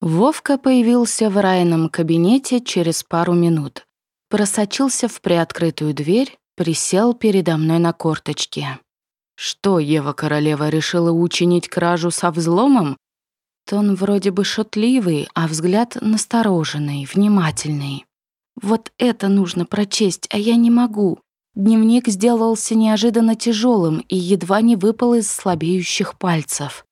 Вовка появился в райном кабинете через пару минут. Просочился в приоткрытую дверь, присел передо мной на корточке. Что Ева Королева решила учинить кражу со взломом? Тон вроде бы шутливый, а взгляд настороженный, внимательный. Вот это нужно прочесть, а я не могу. Дневник сделался неожиданно тяжелым и едва не выпал из слабеющих пальцев.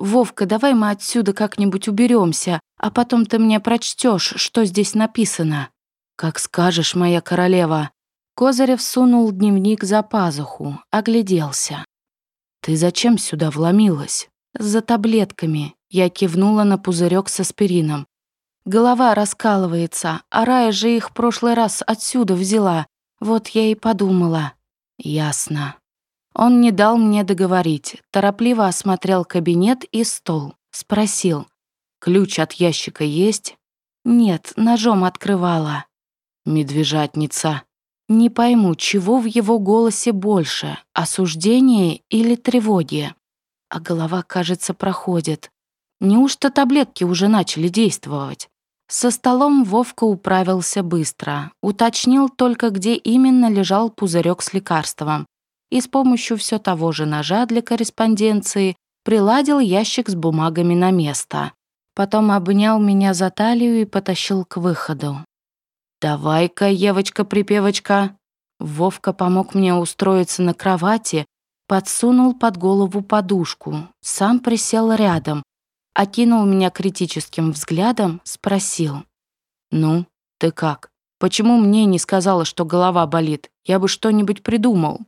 «Вовка, давай мы отсюда как-нибудь уберемся, а потом ты мне прочтешь, что здесь написано». «Как скажешь, моя королева». Козырев сунул дневник за пазуху, огляделся. «Ты зачем сюда вломилась?» «За таблетками». Я кивнула на пузырек с аспирином. Голова раскалывается, а Рая же их в прошлый раз отсюда взяла. Вот я и подумала. Ясно. Он не дал мне договорить, торопливо осмотрел кабинет и стол. Спросил. «Ключ от ящика есть?» «Нет, ножом открывала». «Медвежатница». Не пойму, чего в его голосе больше, осуждение или тревоги. А голова, кажется, проходит. Неужто таблетки уже начали действовать? Со столом Вовка управился быстро, уточнил только, где именно лежал пузырек с лекарством, и с помощью все того же ножа для корреспонденции приладил ящик с бумагами на место. Потом обнял меня за талию и потащил к выходу. «Давай-ка, Евочка-припевочка!» Вовка помог мне устроиться на кровати, подсунул под голову подушку, сам присел рядом, окинул меня критическим взглядом, спросил. «Ну, ты как? Почему мне не сказала, что голова болит? Я бы что-нибудь придумал».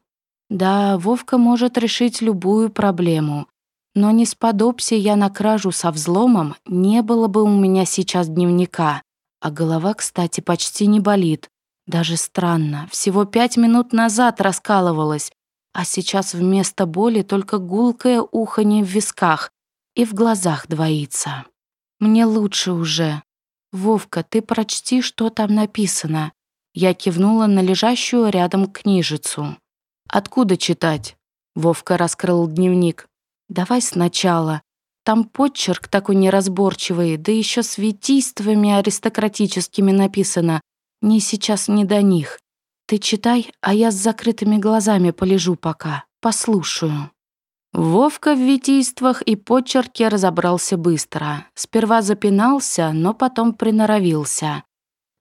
Да, Вовка может решить любую проблему. Но не сподобся я на кражу со взломом, не было бы у меня сейчас дневника. А голова, кстати, почти не болит. Даже странно, всего пять минут назад раскалывалась, а сейчас вместо боли только гулкое уханье в висках и в глазах двоится. Мне лучше уже. Вовка, ты прочти, что там написано. Я кивнула на лежащую рядом книжицу. Откуда читать? Вовка раскрыл дневник. Давай сначала. Там подчерк такой неразборчивый, да еще с витийствами аристократическими написано. Мне сейчас не до них. Ты читай, а я с закрытыми глазами полежу пока, послушаю. Вовка в витийствах и подчерке разобрался быстро. Сперва запинался, но потом приноровился.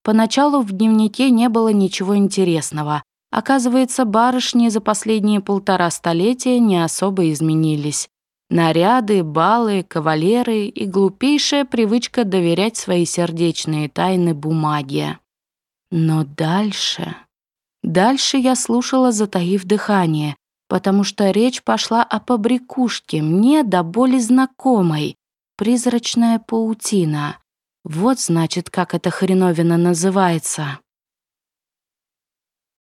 Поначалу в дневнике не было ничего интересного, Оказывается, барышни за последние полтора столетия не особо изменились. Наряды, балы, кавалеры и глупейшая привычка доверять свои сердечные тайны бумаге. Но дальше... Дальше я слушала, затаив дыхание, потому что речь пошла о побрякушке, мне до боли знакомой. Призрачная паутина. Вот, значит, как эта хреновина называется.